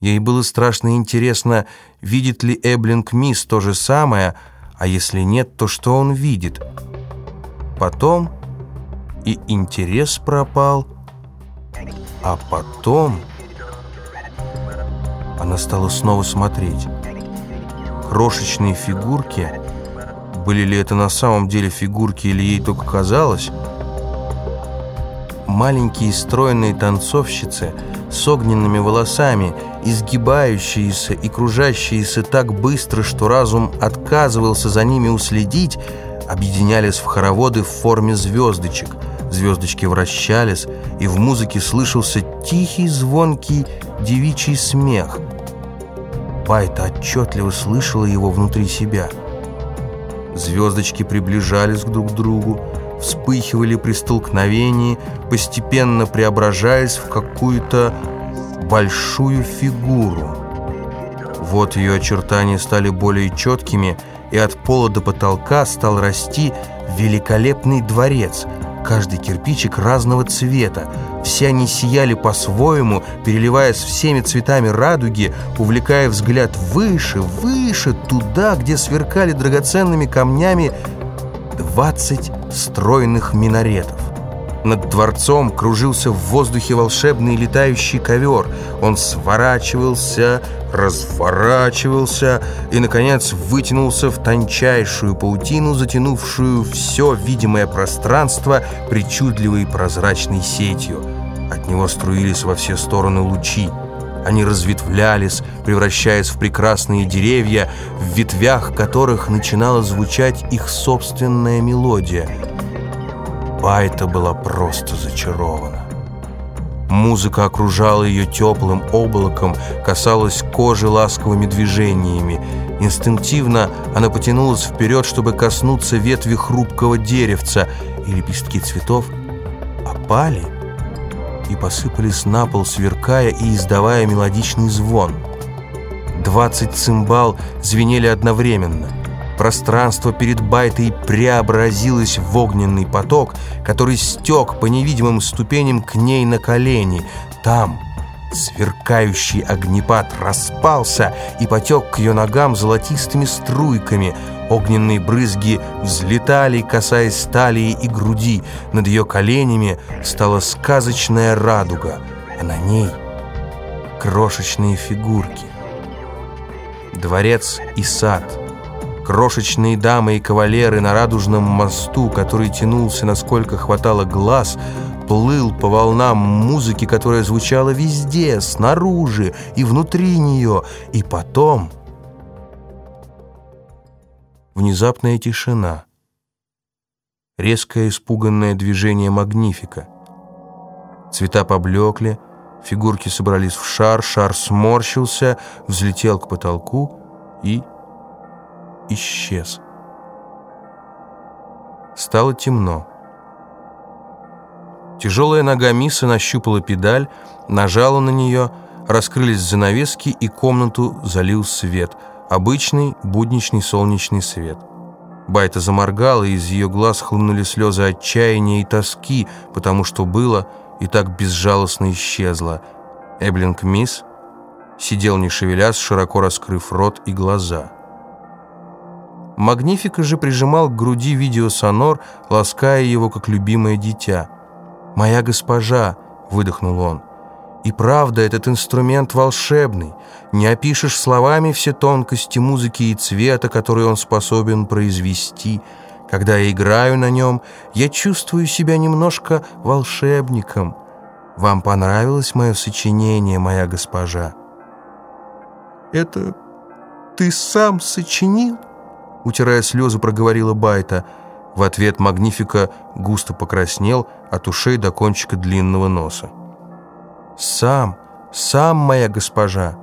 Ей было страшно интересно, видит ли Эблинг Мисс то же самое, а если нет, то что он видит. Потом и интерес пропал, а потом она стала снова смотреть. Крошечные фигурки, были ли это на самом деле фигурки или ей только казалось, маленькие стройные танцовщицы с огненными волосами, изгибающиеся и кружащиеся так быстро, что разум отказывался за ними уследить, объединялись в хороводы в форме звездочек. Звездочки вращались, и в музыке слышался тихий, звонкий девичий смех. Пайта отчетливо слышала его внутри себя. Звездочки приближались друг к другу, вспыхивали при столкновении, постепенно преображаясь в какую-то большую фигуру. Вот ее очертания стали более четкими, и от пола до потолка стал расти великолепный дворец, каждый кирпичик разного цвета. Все они сияли по-своему, переливаясь всеми цветами радуги, увлекая взгляд выше, выше, туда, где сверкали драгоценными камнями двадцать стройных минаретов. Над дворцом кружился в воздухе волшебный летающий ковер. Он сворачивался, разворачивался и, наконец, вытянулся в тончайшую паутину, затянувшую все видимое пространство причудливой прозрачной сетью. От него струились во все стороны лучи. Они разветвлялись, превращаясь в прекрасные деревья, в ветвях которых начинала звучать их собственная мелодия — Байта была просто зачарована. Музыка окружала ее теплым облаком, касалась кожи ласковыми движениями. Инстинктивно она потянулась вперед, чтобы коснуться ветви хрупкого деревца, и лепестки цветов опали и посыпались на пол, сверкая и издавая мелодичный звон. Двадцать цимбал звенели одновременно. Пространство перед Байтой преобразилось в огненный поток, который стек по невидимым ступеням к ней на колени. Там сверкающий огнепад распался и потек к ее ногам золотистыми струйками. Огненные брызги взлетали, касаясь талии и груди. Над ее коленями стала сказочная радуга, а на ней крошечные фигурки. Дворец и сад — Крошечные дамы и кавалеры на радужном мосту, который тянулся, насколько хватало глаз, плыл по волнам музыки, которая звучала везде, снаружи и внутри нее. И потом... Внезапная тишина. Резкое испуганное движение магнифика. Цвета поблекли, фигурки собрались в шар, шар сморщился, взлетел к потолку и исчез. Стало темно. Тяжелая нога Миса нащупала педаль, нажала на нее, раскрылись занавески, и комнату залил свет. Обычный, будничный солнечный свет. Байта заморгала, и из ее глаз хлынули слезы отчаяния и тоски, потому что было и так безжалостно исчезло. Эблинг Мисс сидел не шевелясь, широко раскрыв рот и глаза. Магнифика же прижимал к груди видеосонор, лаская его, как любимое дитя. «Моя госпожа!» — выдохнул он. «И правда, этот инструмент волшебный. Не опишешь словами все тонкости музыки и цвета, которые он способен произвести. Когда я играю на нем, я чувствую себя немножко волшебником. Вам понравилось мое сочинение, моя госпожа?» «Это ты сам сочинил?» Утирая слезы, проговорила Байта. В ответ Магнифика густо покраснел от ушей до кончика длинного носа. «Сам, сам, моя госпожа.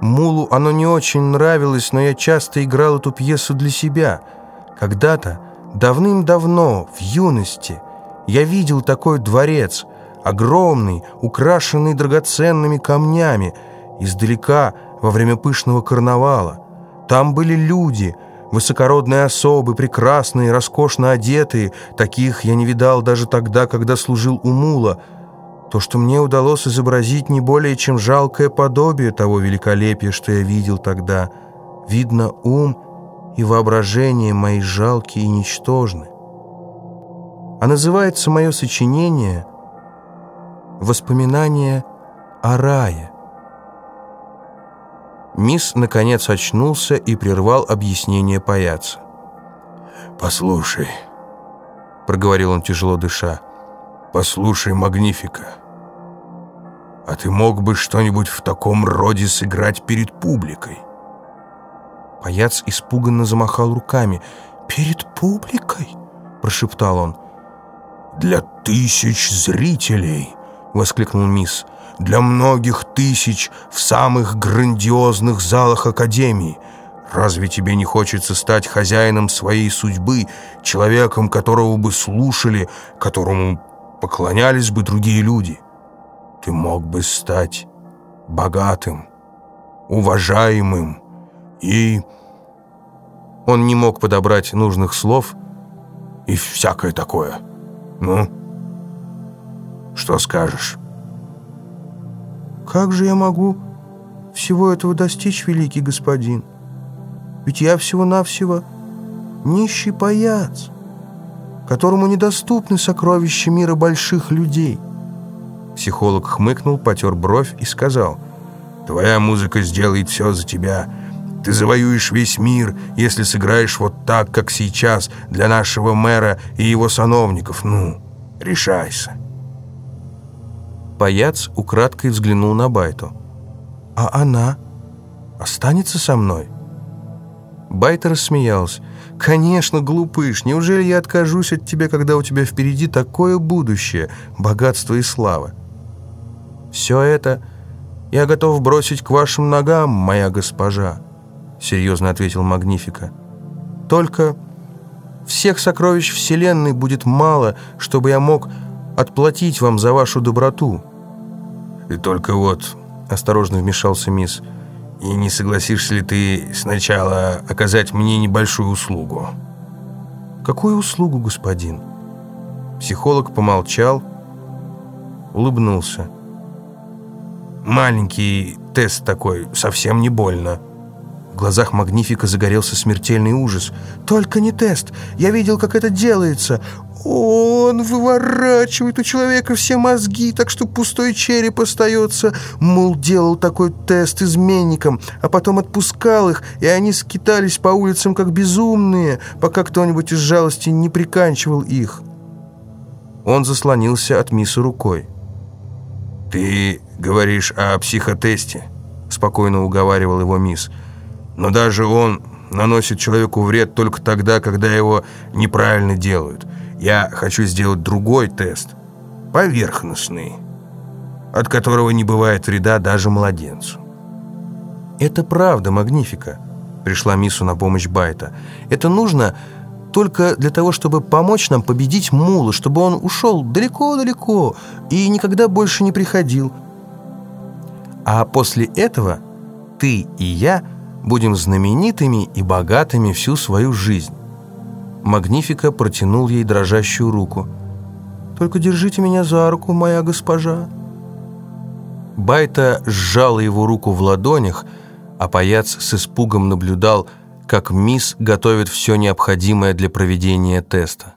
Мулу оно не очень нравилось, но я часто играл эту пьесу для себя. Когда-то, давным-давно, в юности, я видел такой дворец, огромный, украшенный драгоценными камнями, издалека, во время пышного карнавала. Там были люди — Высокородные особы, прекрасные, роскошно одетые, таких я не видал даже тогда, когда служил у мула. То, что мне удалось изобразить не более чем жалкое подобие того великолепия, что я видел тогда. Видно, ум и воображение мои жалкие и ничтожны. А называется мое сочинение «Воспоминания о рае». Мисс, наконец, очнулся и прервал объяснение паяца. «Послушай», — проговорил он, тяжело дыша, — «послушай, Магнифика, а ты мог бы что-нибудь в таком роде сыграть перед публикой?» Паяц испуганно замахал руками. «Перед публикой?» — прошептал он. «Для тысяч зрителей!» — воскликнул мисс для многих тысяч в самых грандиозных залах Академии. Разве тебе не хочется стать хозяином своей судьбы, человеком, которого бы слушали, которому поклонялись бы другие люди? Ты мог бы стать богатым, уважаемым и... Он не мог подобрать нужных слов и всякое такое. Ну, что скажешь?» «Как же я могу всего этого достичь, великий господин? Ведь я всего-навсего нищий паяц, которому недоступны сокровища мира больших людей». Психолог хмыкнул, потер бровь и сказал, «Твоя музыка сделает все за тебя. Ты завоюешь весь мир, если сыграешь вот так, как сейчас, для нашего мэра и его сановников. Ну, решайся». Паяц украдкой взглянул на Байту. «А она останется со мной?» Байта рассмеялся. «Конечно, глупыш, неужели я откажусь от тебя, когда у тебя впереди такое будущее, богатство и слава?» «Все это я готов бросить к вашим ногам, моя госпожа», серьезно ответил Магнифика. «Только всех сокровищ Вселенной будет мало, чтобы я мог отплатить вам за вашу доброту». «И только вот», — осторожно вмешался мисс, «и не согласишься ли ты сначала оказать мне небольшую услугу?» «Какую услугу, господин?» Психолог помолчал, улыбнулся. «Маленький тест такой, совсем не больно». В глазах Магнифика загорелся смертельный ужас. «Только не тест! Я видел, как это делается! Он выворачивает у человека все мозги, так что пустой череп остается. Мол, делал такой тест изменникам, а потом отпускал их, и они скитались по улицам как безумные, пока кто-нибудь из жалости не приканчивал их». Он заслонился от мисса рукой. «Ты говоришь о психотесте?» – спокойно уговаривал его мисс. «Но даже он наносит человеку вред только тогда, когда его неправильно делают». Я хочу сделать другой тест, поверхностный, от которого не бывает вреда даже младенцу. «Это правда, Магнифика», — пришла Мису на помощь Байта. «Это нужно только для того, чтобы помочь нам победить Мула, чтобы он ушел далеко-далеко и никогда больше не приходил. А после этого ты и я будем знаменитыми и богатыми всю свою жизнь». Магнифика протянул ей дрожащую руку. «Только держите меня за руку, моя госпожа». Байта сжала его руку в ладонях, а паяц с испугом наблюдал, как мисс готовит все необходимое для проведения теста.